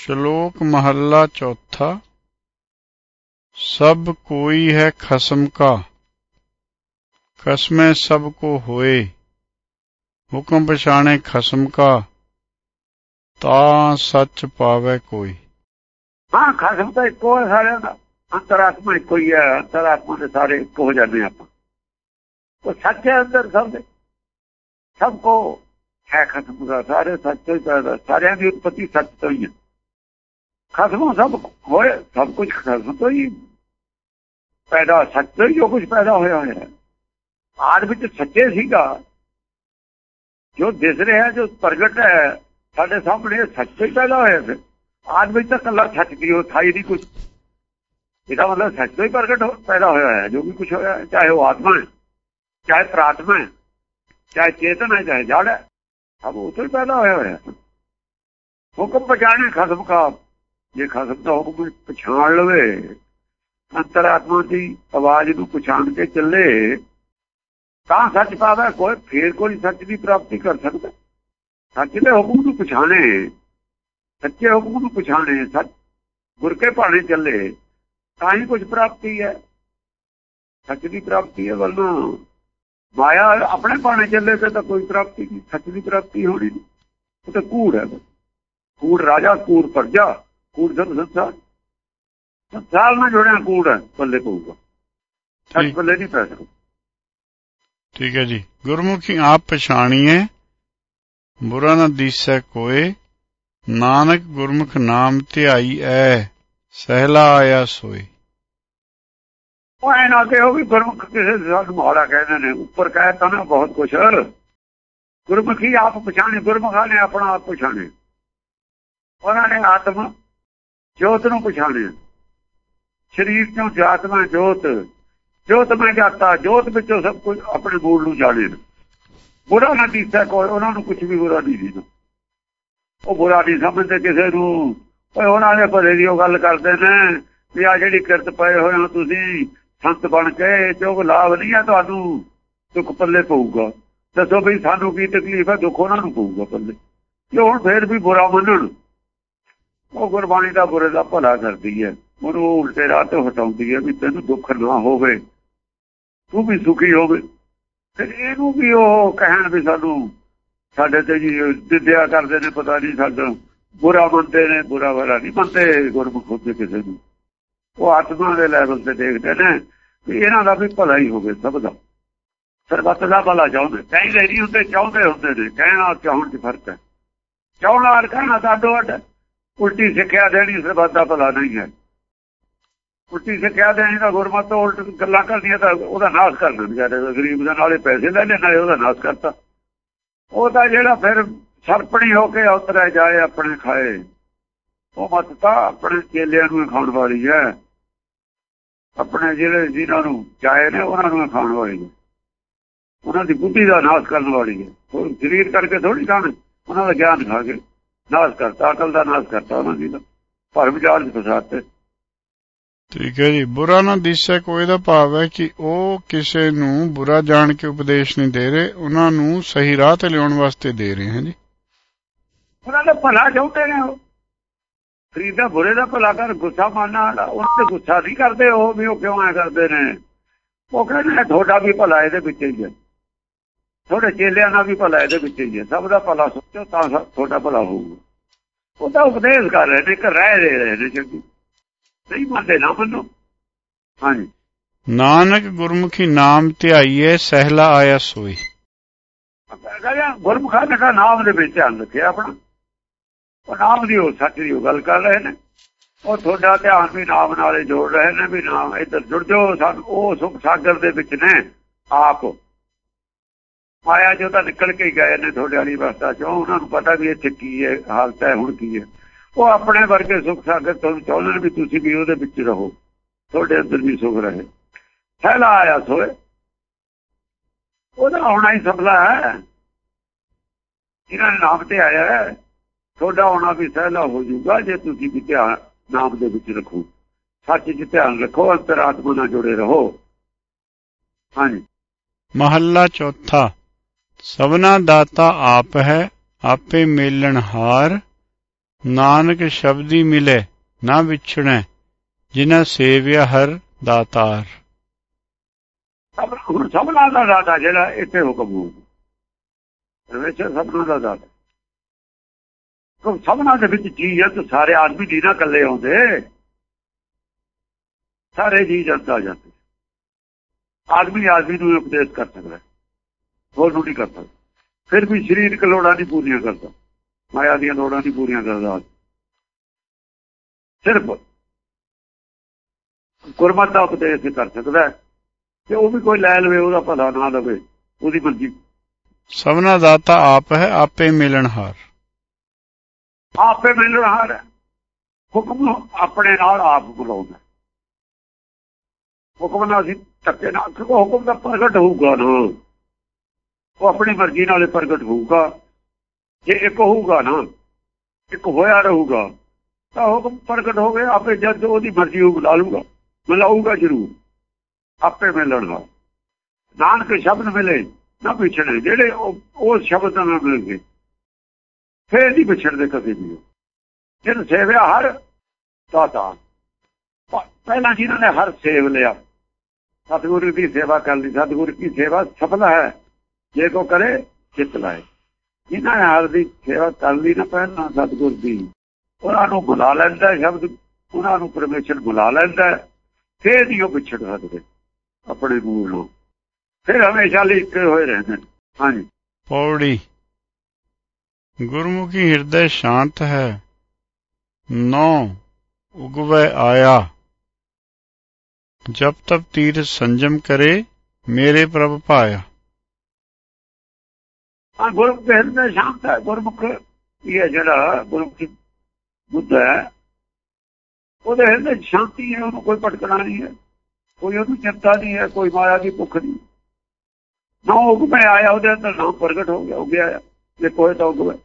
ਸ਼ਲੋਕ ਮਹੱਲਾ ਚੌਥਾ। ਸਭ ਕੋਈ ਹੈ ਖਸਮ ਕਾ। ਕਸਮੇ ਸਭ ਕੋ ਹੋਏ। ਹੁਕਮ ਪਛਾਣੇ ਖਸਮ ਕਾ। ਤਾਂ ਸੱਚ ਪਾਵੇ ਕੋਈ। ਹਾਂ, ਖਸਮ ਤਾਂ ਇੱਕੋ ਹੈ ਸਾਰਿਆਂ ਦਾ। ਅੰਤਰਾਤਮਾ ਇੱਕੋ ਹੀ ਹੈ। ਅੰਤਰਾਤਮਾ ਦੇ ਸਾਰੇ ਇੱਕੋ ਹੋ ਜਾਂਦੇ ਆਪਾਂ। ਉਹ ਸੱਚ ਹੈ ਅੰਦਰ ਸਭ ਦੇ। ਸਭ ਕੋ ਹੈ ਖਸਮ ਦਾ ਸਾਰੇ ਸੱਚ ਤੋਂ ਹੀ ਸਾਰਿਆਂ ਦੀ ਉਤਪਤੀ ਸੱਚ ਤੋਂ ਹੀ ਹੈ। ਖਸਮ ਸਭ ਹੋਏ, ਸਭ ਕੁਝ ਖਸਮ ਤੋਂ ਹੀ ਪੈਦਾ, ਸੱਚ ਤੋਂ ਹੀ ਜੋ ਕੁਝ ਪੈਦਾ ਹੋਇਆ ਹੋਇਆ ਹੈ। ਆਦ ਵਿੱਚ ਸੱਚੇ ਸੀਗਾ। ਜੋ ਦਿਸ ਰਿਹਾ, ਜੋ ਪ੍ਰਗਟ ਹੈ, ਸਾਡੇ ਸਾਹਮਣੇ ਸੱਚ ਹੀ ਪੈਦਾ ਹੋਇਆ ਫਿਰ ਆਦ ਵਿੱਚ ਤਾਂ ਕੱਲਾ ਸੱਚ ਦੀ ਉਹ ਥਾਈ ਦੀ ਕੁਝ ਇਹਦਾ ਮਤਲਬ ਸੱਚ ਤੋਂ ਹੀ ਪ੍ਰਗਟ ਪੈਦਾ ਹੋਇਆ ਹੈ, ਜੋ ਵੀ ਕੁਝ ਹੋਇਆ ਚਾਹੇ ਉਹ ਆਤਮਾ ਹੈ, ਚਾਹੇ ਪ੍ਰਾਤਮਾ ਹੈ, ਚਾਹੇ ਚੇਤਨ ਹੈ, ਚਾਹੇ ਜੜ ਹੈ, ਸਭ ਉਹ ਤੋਂ ਹੀ ਪੈਦਾ ਹੋਇਆ ਹੋਇਆ ਹੁਕਮ ਪਛਾਣੇ ਖਸਮ ਕਾ ਜੇ ਖਸਮ ਦਾ ਹੁਕਮ ਪਛਾਣ ਲਵੇ, ਅੰਤਰਾਤਮਾ ਦੀ ਆਵਾਜ਼ ਨੂੰ ਪਛਾਣ ਕੇ ਚੱਲੇ, ਤਾਂ ਸੱਚ ਪਾਵੇ, ਕੋਈ ਫੇਰ ਕੋਈ ਸੱਚ ਦੀ ਪ੍ਰਾਪਤੀ ਕਰ ਸਕਦਾ। ਸੱਚ ਦੇ ਹੁਕਮ ਨੂੰ ਪਛਾਣੇ, ਸੱਚੇ ਹੁਕਮ ਨੂੰ ਪਛਾਣੇ, ਸੱਚ ਗੁਰ ਕੇ ਭਾਣੇ ਚੱਲੇ, ਤਾਂ ਹੀ ਕੁਝ ਪ੍ਰਾਪਤੀ ਹੈ। ਸੱਚ ਦੀ ਪ੍ਰਾਪਤੀ ਹੈ ਵੱਲੋਂ। ਮਾਇਆ ਆਪਣੇ ਭਾਣੇ ਚੱਲੇ ਤੇ ਤਾਂ ਕੋਈ ਪ੍ਰਾਪਤੀ ਨਹੀਂ, ਸੱਚ ਦੀ ਪ੍ਰਾਪਤੀ ਹੋਣੀ ਨਹੀਂ। ਉਹ ਤਾਂ ਕੂੜ ਹੈ। ਕੂੜ ਰਾਜਾ, ਕੂੜ ਪਰਜਾ। ਕੂੜ ਸਭ ਸੰਸਾਰ ਸੰਸਾਰ ਨਾਲ ਜੁੜਿਆ ਕੂੜ ਹੈ ਪੱਲੇ ਪਊਗਾ ਸੱਚ ਪੱਲੇ ਨਹੀਂ ਪੈ ਸਕਦਾ ਠੀਕ ਹੈ ਜੀ। ਗੁਰਮੁਖੀ ਆਪ ਪਛਾਣੀਏ। ਬੁਰਾ ਨਾ ਦੀਸੈ ਕੋਏ ਨਾਨਕ ਗੁਰਮੁਖ ਨਾਮ ਧਿਆਈ ਐ ਸਹਿਲਾ ਆਇਆ ਸੋਈ। ਉਹ ਐ ਨਾ ਕਿ ਉਹ ਵੀ ਗੁਰਮੁਖ ਕਿਸੇ ਸਾਨੂੰ ਮਾੜਾ ਕਹਿੰਦੇ ਨੇ। ਉੱਪਰ ਕਹਿਤਾ ਨਾ ਬਹੁਤ ਕੁਛ। ਗੁਰਮੁਖੀ ਆਪ ਪਛਾਣੇ ਗੁਰਮੁਖਾਂ ਨੇ ਆਪਣਾ ਆਪ ਪਛਾਣੇ। ਉਹਨਾਂ ਨੇ ਆਤਮ ਜੋਤ ਨੂੰ ਪਛਾਣਿਆ। ਸਰੀਰ ਤੋਂ ਜਾਤਮਾ ਜੋਤ। ਜੋਤ ਮੈਂ ਜਾਤਾ, ਜੋਤ ਵਿੱਚੋਂ ਸਭ ਕੁਝ ਆਪਣੇ ਮੂਲ ਨੂੰ ਜਾਣੇ ਬੁਰਾ ਨਾ ਦੀਸਾ ਕੋਈ, ਉਹਨਾਂ ਨੂੰ ਕੁਝ ਵੀ ਬੁਰਾ ਨਹੀਂ ਦੀਦਾ ਉਹ ਬੁਰਾ ਨਹੀਂ ਸਮਝਦੇ ਕਿਸੇ ਨੂੰ। ਓਏ, ਉਹਨਾਂ ਦੇ ਭਲੇ ਦੀ ਉਹ ਗੱਲ ਕਰਦੇ ਨੇ ਵੀ ਆ ਜਿਹੜੀ ਕਿਰਤ ਪਏ ਹੋਏ ਹੋ ਤੁਸੀਂ, ਸੰਤ ਬਣ ਕੇ ਜੋ ਲਾਭ ਨਹੀਂ ਆ ਤੁਹਾਨੂੰ। ਦੁੱਖ ਪੱਲੇ ਪਊਗਾ। ਦੱਸੋ ਵੀ ਸਾਨੂੰ ਕੀ ਤਕਲੀਫ ਹੈ, ਦੁੱਖ ਉਹਨਾਂ ਨੂੰ ਪਊਗਾ ਪੱਲੇ। ਜੇ ਹੁਣ ਫੇਰ ਵੀ ਬੁਰਾ ਮੰਨਣ। ਉਹ ਗੁਰਬਾਣੀ ਦਾ ਬੁਰੇ ਦਾ ਭਲਾ ਕਰਦੀ ਹੈ। ਉਹਨੂੰ ਉਲਟੇ ਰਾਹ ਤੋਂ ਹਟਾਉਂਦੀ ਹੈ ਵੀ ਤੈਨੂੰ ਦੁੱਖ ਨਾ ਹੋਵੇ, ਤੂੰ ਵੀ ਸੁਖੀ ਹੋਵੇ। ਤੇ ਇਹਨੂੰ ਵੀ ਉਹ ਕਹਿਣ ਵੀ ਸਾਨੂੰ, ਸਾਡੇ ਤੇ ਜੀ ਦਿੱਦਿਆ ਕਰਦੇ ਨੇ ਪਤਾ ਨਹੀਂ ਸਾਡਾ, ਬੁਰਾ ਮੰਨਦੇ ਨੇ, ਬੁਰਾ ਵਾਲਾ ਨਹੀਂ ਮੰਨਦੇ ਗੁਰਮੁਖ ਹੁੰਦੇ ਕਿਸੇ ਨੂੰ। ਉਹ ਆਤਮਾ ਦੇ ਲੈਵਲ ਤੇ ਦੇਖਦੇ ਨੇ ਵੀ ਇਹਨਾਂ ਦਾ ਵੀ ਭਲਾ ਹੀ ਹੋਵੇ ਸਭ ਦਾ। ਸਰਬੱਤ ਦਾ ਭਲਾ ਚਾਹੁੰਦੇ ਕਹਿੰਦੇ ਨਹੀਂ ਹੁੰਦੇ, ਚਾਹੁੰਦੇ ਹੁੰਦੇ ਨੇ। ਕਹਿਣਾ ਚਾਹੁਣ ਚ ਫ਼ਰਕ ਹੈ। ਚਾਹੁਣਾ ਔਰ ਕਹਿਣਾ ਤਾਂ ਅੱਡ ਉਲਟੀ ਸਿੱਖਿਆ ਦੇਣੀ ਸਰਬੱਤ ਦਾ ਭਲਾ ਨਹੀਂ ਹੈ। ਉਲਟੀ ਸਿੱਖਿਆ ਦੇਣੀ ਤਾਂ ਗੁਰਮਤਿ ਉਲਟ ਗੱਲਾਂ ਕਰਦੀਆਂ ਤਾਂ ਉਹਦਾ ਨਾਸ਼ ਕਰ ਦਿੰਦੇ ਗਰੀਬ ਦੇ ਨਾਲੇ ਪੈਸੇ ਲੈ ਲੈ ਨਾਲੇ ਉਹਦਾ ਨਾਸ਼ ਕਰਤਾ। ਉਹ ਤਾਂ ਜਿਹੜਾ ਫਿਰ ਸਰਪਣੀ ਹੋ ਕੇ ਉਤਰਿਆ ਜਾਏ, ਆਪਣੇ ਖਾਏ। ਉਹ ਮਤ ਤਾਂ ਆਪਣੇ ਚੇਲਿਆਂ ਨੂੰ ਖਾਣ ਵਾਲੀ ਹੈ। ਆਪਣੇ ਜਿਹੜੇ ਜਿਨ੍ਹਾਂ ਨੂੰ ਚਾਹੇ ਨੇ, ਉਹਨਾਂ ਨੂੰ ਖਾਣ ਵਾਲੀ ਹੈ। ਉਹਨਾਂ ਦੀ ਬੁੱਧੀ ਦਾ ਨਾਸ਼ ਕਰਨ ਵਾਲੀ ਹੈ। ਉਹ ਸਰੀਰ ਕਰਕੇ ਥੋੜੀ ਖਾਣ, ਉਹਨਾਂ ਦਾ ਗਿਆਨ ਖਾ ਕੇ। ਨਾਸ਼ ਕਰਤਾ ਅਕਲ ਦਾ ਨਾਸ਼ ਕਰਤਾ ਉਹਨਾਂ ਦੀ ਦਾ ਭਰਮ ਜਾਲ ਚ ਫਸਾਤੇ ਠੀਕ ਹੈ ਜੀ। ਬੁਰਾ ਨਾ ਦਿਸੈ ਕੋਈ ਦਾ ਭਾਵ ਹੈ ਕਿ ਉਹ ਕਿਸੇ ਨੂੰ ਬੁਰਾ ਜਾਣ ਕੇ ਉਪਦੇਸ਼ ਨਹੀਂ ਦੇ ਰਹੇ ਉਹਨਾਂ ਨੂੰ ਸਹੀ ਰਾਹ ਤੇ ਲਿਆਉਣ ਵਾਸਤੇ ਦੇ ਰਹੇ ਹਨ ਜੀ। ਉਹਨਾਂ ਦਾ ਭਲਾ ਚਾਹੁੰਦੇ ਨੇ ਉਹ। ਫਰੀਦਾ ਬੁਰੇ ਦਾ ਭਲਾ ਕਰ ਗੁੱਸਾ ਮਾਰਨਾ ਉਹ ਤੇ ਗੁੱਸਾ ਨਹੀਂ ਕਰਦੇ ਉਹ ਵੀ ਉਹ ਕਿਉਂ ਐ ਕਰਦੇ ਨੇ? ਉਹ ਕਹਿੰਦੇ ਤੁਹਾਡਾ ਵੀ ਭਲਾ ਇਹਦੇ ਵਿੱਚ ਹੀ ਹੈ। ਤੁਹਾਡੇ ਚੇਲਿਆਂ ਦਾ ਵੀ ਭਲਾ ਇਹਦੇ ਵਿੱਚ ਹੀ ਹੈ। ਸਭ ਦਾ ਭਲਾ ਸੋਚੋ ਤਾਂ ਤੁਹਾਡਾ ਭਲਾ ਹੋਊਗਾ। ਉਹ ਤਾਂ ਉਪਦੇਸ਼ ਕਰ ਰਹੇ ਨੇ ਕਿ ਰਹਿ ਰਹੇ ਨੇ ਚੰਗੀ ਨਹੀਂ ਮੰਨਦੇ ਨਾ ਮੰਨੋ। ਹਾਂਜੀ। ਨਾਨਕ ਗੁਰਮੁਖੀ ਨਾਮ ਧਿਆਈਏ ਸਹਿਲਾ ਆਇਆ ਸੋਈ। ਕਹਿੰਦਾ ਗੁਰਮੁਖਾਂ ਕਹਾ ਨਾਮ ਦੇ ਵਿੱਚ ਧਿਆਨ ਰੱਖਿਆ ਆਪਣਾ। ਉਹ ਨਾਮ ਦੀ ਉਹ ਸੱਚ ਦੀ ਉਹ ਗੱਲ ਕਰ ਰਹੇ ਨੇ। ਉਹ ਤੁਹਾਡਾ ਧਿਆਨ ਵੀ ਨਾਮ ਨਾਲੇ ਜੋੜ ਰਹੇ ਨੇ ਵੀ ਨਾਮ ਇੱਧਰ ਜੁੜ ਜਾਓ ਸਾਨੂੰ। ਉਹ ਸੁਖ ਸਾਗਰ ਦੇ ਵਿੱਚ ਨੇ ਆਪ। ਮਾਇਆ ਜੋ ਤਾਂ ਨਿਕਲ ਕੇ ਗਏ ਨੇ ਤੁਹਾਡੇ ਵਾਲੀ ਅਵਸਥਾ ਚੋਂ। ਉਹਨਾਂ ਨੂੰ ਪਤਾ ਵੀ ਇੱਥੇ ਕੀ ਹੈ, ਹਾਲਤ ਹੈ, ਹੁਣ ਕੀ ਹੈ। ਉਹ ਆਪਣੇ ਵਰਗੇ ਸੁਖ ਸਾਗਰ ਤੋਂ ਚਾਹੁੰਦੇ ਵੀ ਤੁਸੀਂ ਵੀ ਉਹਦੇ ਵਿੱਚ ਰਹੋ। ਤੁਹਾਡੇ ਅੰਦਰ ਵੀ ਸੁਖ ਰਹੇ। ਫੈਲਾ ਆਇਆ ਸੋਏ ਉਹਦਾ ਆਉਣਾ ਹੀ ਸਫਲਾ ਹੈ। ਇਹਨਾਂ ਨਾਮ ਤੇ ਆਇਆ ਹੈ, ਤੁਹਾਡਾ ਆਉਣਾ ਵੀ ਸਹਿਲਾ ਹੋ ਜਾਊਗਾ ਜੇ ਤੁਸੀਂ ਵੀ ਧਿਆਨ ਨਾਮ ਦੇ ਵਿੱਚ ਰੱਖੋ। ਸੱਚ 'ਚ ਧਿਆਨ ਰੱਖੋ ਅੰਤਰਾਤਮਾ ਨਾਲ ਜੁੜੇ ਰਹੋ। ਹਾਂਜੀ। ਮਹੱਲਾ ਚੌਥਾ। ਸਭਨਾ ਦਾਤਾ ਆਪ ਹੈ, ਆਪੇ ਮੇਲਣ ਹਾਰ। ਨਾਨਕ ਸ਼ਬਦੀ ਮਿਲੇ, ਨਾ ਵਿਛੜੈ, ਜਿਨ੍ਹਾਂ ਸੇਵਿਆ ਹਰ ਦਾਤਾਰ। ਸਭਨਾ ਦਾ ਦਾਤਾ ਜਿਹੜਾ, ਇੱਥੇ ਹੁਕਮ ਹੋ ਪਰਮੇਸ਼ਰ ਸਭਨਾ ਦਾ ਦਾਤਾ। ਕੋ ਸਭਨਾ ਦੇ ਵਿੱਚ ਜੀ ਹੈ ਤਾਂ ਸਾਰੇ ਆਦਮੀ ਨਹੀਂ ਨਾ ਇਕੱਲੇ ਆਉਂਦੇ। ਸਾਰੇ ਜੀ ਜਨਤਾ ਜਾਂਦੇ। ਆਦਮੀ ਆਦਮੀ ਨੂੰ ਉਪਦੇਸ਼ ਕਰ ਸਕਦਾ। ਹੋਰ ਨੂੰ ਨਹੀਂ ਕਰ ਸਕਦਾ ਫਿਰ ਵੀ ਸਰੀਰਕ ਲੋੜਾਂ ਨਹੀਂ ਪੂਰੀਆਂ ਕਰਦਾ। ਮਾਇਆ ਦੀਆਂ ਲੋੜਾਂ ਨਹੀਂ ਪੂਰੀਆਂ ਕਰਦਾ। ਸਿਰਫ ਗੁਰਮਤਿ ਦਾ ਉਪਦੇਸ਼ ਕਰ ਸਕਦਾ ਤੇ ਉਹ ਵੀ ਕੋਈ ਲੈ ਲਵੇ ਉਹਦਾ ਭਲਾ ਨਾ ਲਵੇ ਉਹਦੀ ਮਰਜ਼ੀ। ਸਭਨਾ ਦਾਤਾ ਆਪ ਹੈ ਆਪੇ ਮਿਲਣਹਾਰ ਆਪੇ ਮਿਲਣਹਾਰ ਹੈ। ਹੁਕਮ ਨੂੰ ਆਪਣੇ ਨਾਲ ਆਪ ਬੁਲਾਉਂਦਾ ਹੁਕਮ ਨਾਲ ਅਸੀਂ ਧੱਕੇ ਨਾਲ ਕਿਉਂਕਿ ਹੁਕਮ ਦਾ ਪ੍ਰਗਟ ਹੋਊਗਾ ਨਾ। ਉਹ ਆਪਣੀ ਮਰਜ਼ੀ ਨਾਲ ਪ੍ਰਗਟ ਹੋਊਗਾ। ਜੇ ਇੱਕ ਹੋਊਗਾ ਨਾ, ਇੱਕ ਹੋਇਆ ਰਹੂਗਾ, ਤਾਂ ਹੁਕਮ ਪ੍ਰਗਟ ਹੋ ਗਿਆ। ਆਪੇ ਜਦ ਉਹਦੀ ਮਰਜ਼ੀ ਉਹ ਬੁਲਾ ਲੂਗਾ ਮਿਲਾਊਗਾ ਜ਼ਰੂਰ। ਆਪੇ ਮਿਲਣਗਾ ਨਾਨਕ ਸ਼ਬਦ ਮਿਲੇ, ਨਾ ਪਿਛੜੇ, ਜਿਹੜੇ ਉਹ ਸ਼ਬਦ ਨਾਲ ਮਿਲ ਗਏ ਫੇਰ ਨਹੀਂ ਪਿਛੜਦੇ ਕਦੇ ਵੀ। ਜਿਹਨ ਸੇਵਿਆ ਹਰ ਦਾਤਾ ਪਹਿਲਾਂ ਜਿਹਨਾਂ ਨੇ ਹਰ ਸੇਵ ਲਿਆ, ਸਤਿਗੁਰੂ ਦੀ ਸੇਵਾ ਕਰ ਲਈ ਸਤਿਗੁਰੂ ਦੀ ਸੇਵਾ ਸਫਲ ਹੈ। ਜੇ ਕੋ ਕਰੇ ਚਿੱਤ ਲਾਏ। ਜਿਨ੍ਹਾਂ ਨੇ ਹਰ ਦੀ ਸੇਵਾ ਕਰ ਲਈ ਨਾ, ਪਹਿਲਾਂ ਸਤਿਗੁਰ ਦੀ। ਉਹਨਾਂ ਨੂੰ ਬੁਲਾ ਲੈਂਦਾ ਸ਼ਬਦ, ਉਹਨਾਂ ਨੂੰ ਪਰਮੇਸ਼ਰ ਬੁਲਾ ਲੈਂਦਾ ਫੇਰ ਨਹੀਂ ਉਹ ਪਿਛੜ ਸਕਦੇ ਆਪਣੇ ਮੂਲ ਨੂੰ ਫਿਰ ਹਮੇਸ਼ਾ ਲਿਖੇ ਹੋਏ ਰਹਿੰਦੇ ਹਾਂਜੀ। ਪੌੜੀ। ਗੁਰਮੁਖੀ ਹਿਰਦੈ ਸ਼ਾਂਤ ਹੈ। ਨੌ। ਉਗਵੇ ਆਇਆ। ਜਬ ਤਬ ਤੀਰ ਸੰਜਮ ਕਰੇ, ਮੇਰੇ ਪ੍ਰਭ ਪਾਇਆ ਆ ਗੁਰਮੁਖ ਹਿਰਦੇ ਸ਼ਾਂਤ ਹੈ। ਗੁਰਮੁਖ ਇਹ ਜਿਹੜਾ ਗੁਰਮੁਖੀ ਬੁੱਧ ਹੈ। ਉਹਦੇ ਹਿਰਦੇ ਸ਼ਾਂਤੀ ਹੈ, ਉਹਨੂੰ ਕੋਈ ਭਟਕਣਾ ਨਹੀਂ ਹੈ। ਕੋਈ ਉਹਨੂੰ ਚਿੰਤਾ ਨਹੀਂ ਹੈ, ਕੋਈ ਮਾਇਆ ਦੀ ਭੁੱਖ ਨਹੀਂ। ਨਾ ਹੁਕਮ ਆਇਆ, ਉਹਦੇ ਅੰਦਰ ਨਾਮ ਪ੍ਰਗਟ ਹੋ ਗਿਆ ਹੋ ਗਿਆ ਜੇ ਕੋਈ ਤਾਂ ਹੁਕਮ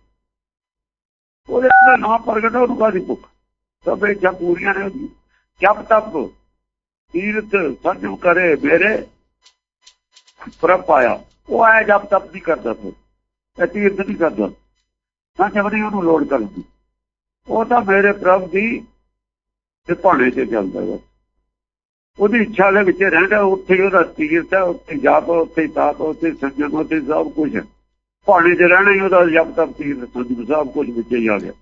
ਉਹਦੇ ਅੰਦਰ ਨਾਮ ਪ੍ਰਗਟ ਹੋ ਗਿਆ ਦੀ ਭੁੱਖ? ਸਭ ਇੱਛਾ ਪੂਰੀਆਂ ਨੇ ਉਹਦੀ ਜਬ ਤੱਕ ਤੀਰਥ, ਸੰਜਮ ਕਰੇ ਮੇਰੇ ਪ੍ਰਭ ਆਇਆ ਉਹ ਆਇਆ ਜਪ ਤਪ ਨਹੀਂ ਕਰਦਾ ਫਿਰ। ਇਹ ਤੀਰਥ ਨਹੀਂ ਕਰਦਾ। ਸੰਜਮ ਨਹੀਂ ਉਹਨੂੰ ਲੋੜ ਕਰਦੀ। ਉਹ ਤਾਂ ਮੇਰੇ ਪ੍ਰਭ ਦੀ ਤੇ ਭਾਣੇ ਤੇ ਚੱਲਦਾ ਹੈ ਉਹਦੀ ਇੱਛਾ ਦੇ ਵਿੱਚ ਰਹਿੰਦਾ ਉੱਥੇ ਉਹਦਾ ਤੀਰਥ ਹੈ ਉੱਥੇ ਜਾਪ ਉੱਥੇ ਤਾਪ ਉੱਥੇ ਸੰਜਮ ਉੱਥੇ ਸਭ ਕੁਝ ਭਾਣੇ 'ਚ ਰਹਿਣਾ ਹੀ ਉਹਦਾ ਜਪ ਤਪ ਤੀਰਥ ਸੰਜਮ ਸਭ ਕੁਝ ਵਿੱਚ ਹੀ ਆ ਗਿਆ।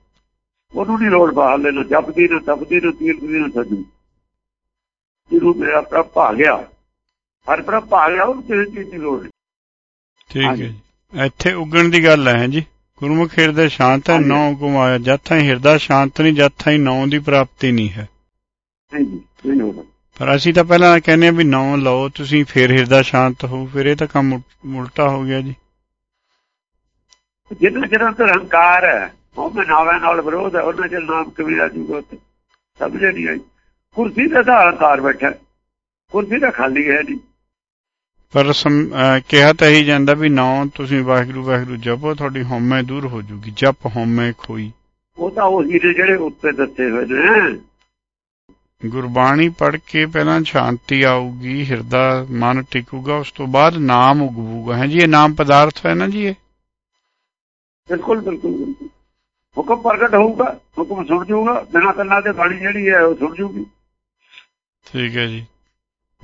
ਉਹਨੂੰ ਨਹੀਂ ਲੋੜ ਬਾਹਰ ਲੈਣਾ ਜਪਦੀ ਨਾ ਤਪਦੀ ਨਾ ਤੀਰਥ ਦੀ ਨਾ ਸੰਜਮ। ਜਿਹਨੂੰ ਮੇਰਾ ਪ੍ਰਭ ਭਾ ਗਿਆ ਹਰ ਪ੍ਰਭ ਭਾ ਗਿਆ ਉਹ ਕਿਸੇ ਚੀਜ਼ ਦੀ ਲੋੜ ਨਹੀਂ। ਠੀਕ ਹੈ ਇੱਥੇ ਉਗਣ ਦੀ ਗੱਲ ਹੈ ਜੀ। ਗੁਰਮੁਖ ਹਿਰਦੇ ਸ਼ਾਂਤ ਹੈ ਨੌ ਗੁਮਾਇਆ ਜਦ ਤਾਈਂ ਹਿਰਦਾ ਸ਼ਾਂਤ ਨਹੀਂ ਜਦ ਤਾਈਂ ਨੌ ਦੀ ਪ੍ਰਾਪਤੀ ਨਹੀਂ ਹੈ। ਜੀ ਪਰ ਅਸੀਂ ਤਾਂ ਪਹਿਲਾਂ ਕਹਿੰਦੇ ਆ ਵੀ ਨੌ ਲਓ ਤੁਸੀਂ ਫੇਰ ਹਿਰਦਾ ਸ਼ਾਂਤ ਹੋ ਫਿਰ ਇਹ ਤਾਂ ਕੰਮ ਉਲਟਾ ਹੋ ਗਿਆ ਜੀ। ਜਿੰਨਾ ਚਿਰ ਅੰਦਰ ਹੰਕਾਰ ਹੈ ਉਹ ਮੈਂ ਨਾਵੇਂ ਨਾਲ ਵਿਰੋਧ ਹੈ ਉਹਨਾਂ ਚਿਰ ਨਾਮ ਕਬੀਰਾ ਜੂਗਾ ਤੇ ਸਮਝੇ ਨਹੀਂ ਆਈ। ਕੁਰਸੀ ਤਾਂ ਹੰਕਾਰ ਬੈਠਾ ਕੁਰਸੀ ਤਾਂ ਖਾਲੀ ਹੈ ਨਹੀਂ ਪਰ ਕਿਹਾ ਤਾਂ ਹੀ ਜਾਂਦਾ ਵੀ ਨੌ ਤੁਸੀਂ ਵਾਹਿਗੁਰੂ ਵਾਹਿਗੁਰੂ ਜਪੋ ਤੁਹਾਡੀ ਹਉਮੈ ਦੂਰ ਹੋ ਜੂਗੀ ਜਪ ਹਉਮੈ ਖੋਈ। ਉਹ ਤਾਂ ਉਹ ਹੀਰੇ ਜਿਹੜੇ ਉੱਤੇ ਦੱਸੇ ਹੋਏ ਨੇ। ਗੁਰਬਾਣੀ ਪੜ੍ਹ ਕੇ ਪਹਿਲਾਂ ਸ਼ਾਂਤੀ ਆਊਗੀ ਹਿਰਦਾ ਮਨ ਟਿਕੂਗਾ ਉਸ ਤੋਂ ਬਾਅਦ ਨਾਮ ਉਗੂਗਾ ਹੈ ਜੀ ਇਹ ਨਾਮ ਪਦਾਰਥ ਹੈ ਨਾ ਜੀ ਇਹ? ਬਿਲਕੁਲ ਬਿਲਕੁਲ ਹੁਕਮ ਪ੍ਰਗਟ ਹੋਊਗਾ ਹੁਕਮ ਸੁਣ ਜੂਗਾ ਬਿਨਾਂ ਕੰਨਾਂ ਦੇ ਬਾਣੀ ਜਿਹੜੀ ਹੈ ਉਹ ਸੁਣ ਜੂਗੀ ਠੀਕ ਹੈ ਜੀ।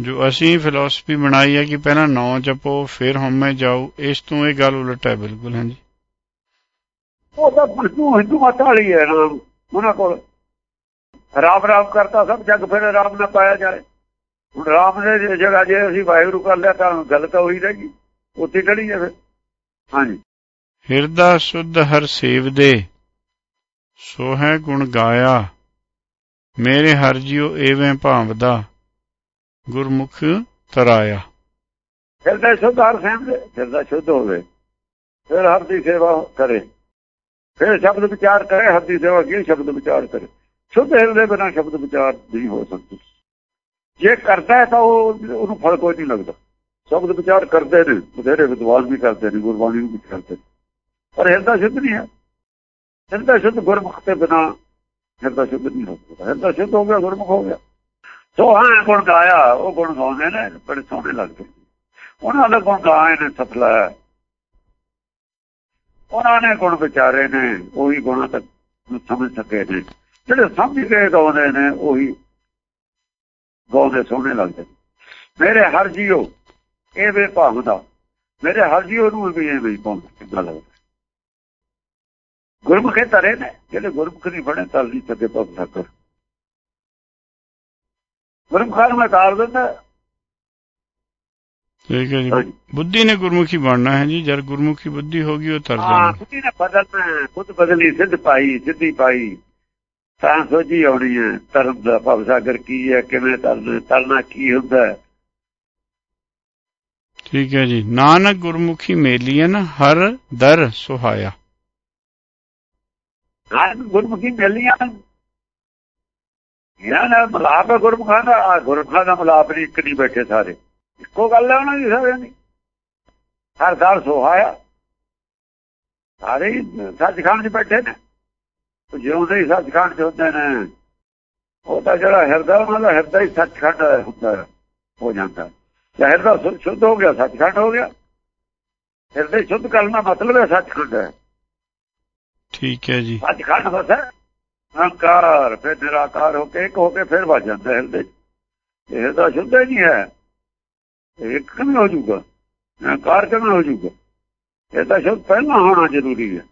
ਜੋ ਅਸੀਂ ਫਿਲਾਸਫੀ ਬਣਾਈ ਹੈ ਕਿ ਪਹਿਲਾਂ ਨੌ ਜਪੋ ਫਿਰ ਹਉਮੈ ਜਾਓ ਇਸ ਤੋਂ ਇਹ ਗੱਲ ਉਲਟ ਹੈ ਬਿਲਕੁਲ ਹਾਂਜੀ। ਉਹ ਤਾਂ ਹਿੰਦੂ ਹਿੰਦੂ ਮਤ ਵਾਲੀ ਹੈ ਨਾਮ ਉਹਨਾਂ ਕੋਲ। ਰਾਮ ਰਾਮ ਕਰਤਾ ਸਭ ਜਗ ਫਿਰ ਰਾਮ ਨਾ ਪਾਇਆ ਜਾਏ। ਹੁਣ ਰਾਮ ਦੇ ਜਗ੍ਹਾ ਜੇ ਅਸੀਂ ਵਾਹਿਗੁਰੂ ਕਰ ਲਿਆ ਤਾਂ ਗੱਲ ਤਾਂ ਹੋਈ ਰਹੇਗੀ ਉੱਥੇ ਟੜੀ ਹੈ ਫਿਰ। ਹਾਂਜੀ। ਹਿਰਦਾ ਸੁਧ ਹਰ ਸੇਵ ਦੇ ਸੋ ਹੈ ਗੁਣ ਗਾਇਆ। ਮੇਰੇ ਹਰ ਜਿਉ ਐਵੇਂ ਭਾਵਦਾ। ਗੁਰਮੁਖ ਤਰਾਇਆ। ਹਿਰਦਾ ਸ਼ੁੱਧ ਹਰ ਸੇਵ ਦੇ ਹਿਰਦਾ ਸ਼ੁੱਧ ਹੋਵੇ, ਫਿਰ ਹਰ ਦੀ ਸੇਵਾ ਕਰੇ। ਫਿਰ ਸ਼ਬਦ ਵਿਚਾਰ ਕਰੇ, ਹਰ ਦੀ ਸੇਵਾ ਕੀ ਸ਼ਬਦ ਵਿਚਾਰ ਕਰੇ। ਸ਼ੁੱਧ ਹਿਰਦੇ ਬਿਨਾਂ ਸ਼ਬਦ ਵਿਚਾਰ ਨਹੀਂ ਹੋ ਸਕਦੀ। ਜੇ ਕਰਦਾ ਹੈ ਤਾਂ ਉਹ, ਉਹਨੂੰ ਫਲ ਕੋਈ ਨਹੀਂ ਲੱਗਦਾ। ਸ਼ਬਦ ਵਿਚਾਰ ਕਰਦੇ ਨੇ, ਬਥੇਰੇ ਵਿਦਵਾਨ ਵੀ ਕਰਦੇ ਨੇ, ਗੁਰਬਾਣੀ ਨੂੰ ਵੀ ਕਰਦੇ ਨੇ। ਪਰ ਹਿਰਦਾ ਸ਼ੁੱਧ ਨਹੀਂ ਹੈ। ਹਿਰਦਾ ਸ਼ੁੱਧ ਗੁਰਮੁਖ ਤੇ ਬਿਨਾਂ ਹਿਰਦਾ ਸ਼ੁੱਧ ਨਹੀਂ ਹੋ ਸਕਦਾ। ਹਿਰਦਾ ਸ਼ੁੱਧ ਹੋ ਗਿਆ, ਗੁਰਮੁਖ ਹੋ ਗਿਆ। ਸੋ ਹਾਂ ਗੁਣ ਗਾਇਆ, ਉਹ ਗੁਣ ਗਾਉਂਦੇ ਨੇ, ਬੜੇ ਸੋਹਣੇ ਲੱਗਦੇ। ਉਹਨਾਂ ਦਾ ਗੁਣ ਗਾਏ ਨੇ ਸਫਲਾ ਉਹਨਾਂ ਨੇ ਗੁਣ ਵਿਚਾਰੇ ਨੇ, ਉਹੀ ਗੁਣਾਂ ਤੱਕ ਸਮਝ ਸਕੇ ਨੇ। ਜਿਹੜੇ ਸਮਝ ਕੇ ਗਾਉਂਦੇ ਨੇ, ਉਹੀ ਗਾਉਂਦੇ ਸੋਹਣੇ ਲੱਗਦੇ ਮੇਰੇ ਹਰ ਜੀਓ, ਇਹ ਵੇ ਦਾ। ਮੇਰੇ ਹਰ ਜੀਓ ਨੂੰ ਵੀ ਇਹ ਵੀ ਪਾਉਂਦਾ ਕਿੰਨਾ ਲੱਗਦਾ ਗੁਰਮੁਖੇ ਤਰੇ ਨੇ, ਜਿਹੜੇ ਗੁਰਮੁਖ ਨਹੀਂ ਬਣੇ ਤਲ ਨਹੀਂ ਸਕੇ ਪੱਕ ਸਕਰ ਗੁਰਮੁਖਾਂ ਨੂੰ ਮੈਂ ਤਾਰ ਦਿੰਦਾ। ਠੀਕ ਹੈ ਜੀ। ਬੁੱਧੀ ਨੇ ਗੁਰਮੁਖੀ ਬਣਨਾ ਹੈ ਜੀ। ਜਦ ਗੁਰਮੁਖੀ ਬੁੱਧੀ ਹੋਗੀ ਉਹ ਤਰ ਹਾਂ ਜਾਣਾ। ਬੁੱਧੀ ਨੇ ਬਦਲਣਾ ਹੈ, ਖੁਦ ਬਦਲੀ ਸਿੱਧ ਪਾਈ ਸਿੱਧੀ ਪਾਈ। ਤਾਂ ਸੋਝੀ ਆਉਣੀ ਹੈ। ਧਰਮ ਦਾ ਭਵ ਸਾਗਰ ਕੀ ਹੈ? ਕਿਵੇਂ ਤਰਨਾ ਤਰਨਾ ਕੀ ਹੁੰਦਾ ਹੈ? ਠੀਕ ਹੈ ਜੀ। ਨਾਨਕ ਗੁਰਮੁਖੀ ਮੇਲੀਐਨ ਹਰ ਦਰ ਸੁਹਾਇਆ। ਹਾਂ ਗੁਰਮੁਖੀ ਮਿਲਣੀਆਂ ਇਹਨਾਂ ਨਾਲ ਮਲਾਪ ਹੈ ਗੁਰਮੁਖਾਂ ਦਾ ਆਹ ਗੁਰਮੁਖਾਂ ਦਾ ਮਲਾਪ ਨਹੀਂ ਇੱਕ ਨਹੀਂ ਬੈਠੇ ਸਾਰੇ। ਇੱਕੋ ਗੱਲ ਹੈ ਉਹਨਾਂ ਦੀ ਸਾਰਿਆਂ ਦੀ। ਹਰ ਦਰ ਸੁਹਾਇਆ ਸਾਰੇ ਸੱਚਖੰਡ 'ਚ ਬੈਠੇ ਨੇ। ਜਿਉਂਦੇ ਹੀ ਸੱਚਖੰਡ 'ਚ ਹੁੰਦੇ ਨੇ। ਉਹ ਤਾਂ ਜਿਹੜਾ ਹਿਰਦਾ ਉਹਨਾਂ ਦਾ ਹਿਰਦਾ ਹੀ ਸੱਚਖੰਡ ਹੁੰਦਾ ਹੈ, ਜਾਂਦਾ। ਜੇ ਹਿਰਦਾ ਸ਼ੁੱਧ- ਹੋ ਗਿਆ ਸੱਚਖੰਡ ਹੋ ਗਿਆ। ਹਿਰਦੇ ਸ਼ੁੱਧ ਕਰਨ ਮਤਲਬ ਹੈ ਸੱਚਖੰਡ ਹੈ। ਠੀਕ ਹੈ ਜੀ। ਸੱਚਖੰਡ ਵਸੈ ਅਹੰਕਾਰ ਫਿਰ ਨਿਰਾਕਾਰ ਹੋ ਕੇ ਇੱਕ ਹੋ ਕੇ ਫਿਰ ਵੱਜ ਜਾਂਦਾ ਹਿਰਦੇ। ਇਹ ਹਿਰਦਾ ਸ਼ੁੱਧ ਨਹੀਂ ਹੈ। ਇਹ ਇੱਕ ਕਿਵੇਂ ਹੋ ਜਾਊਗਾ? ਅਹੰਕਾਰ ਕਿਵੇਂ ਹੋ ਜਾਊਗਾ? ਇਹ ਤਾਂ ਸ਼ੁੱਧ ਪਹਿਲਾਂ ਹੋਣਾ ਜ਼ਰੂਰੀ ਹੈ।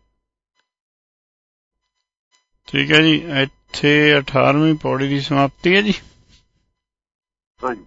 ਠੀਕ ਹੈ ਜੀ ਇੱਥੇ 18ਵੀਂ ਪੌੜੀ ਦੀ ਸਮਾਪਤੀ ਹੈ ਜੀ। ਹਾਂਜੀ।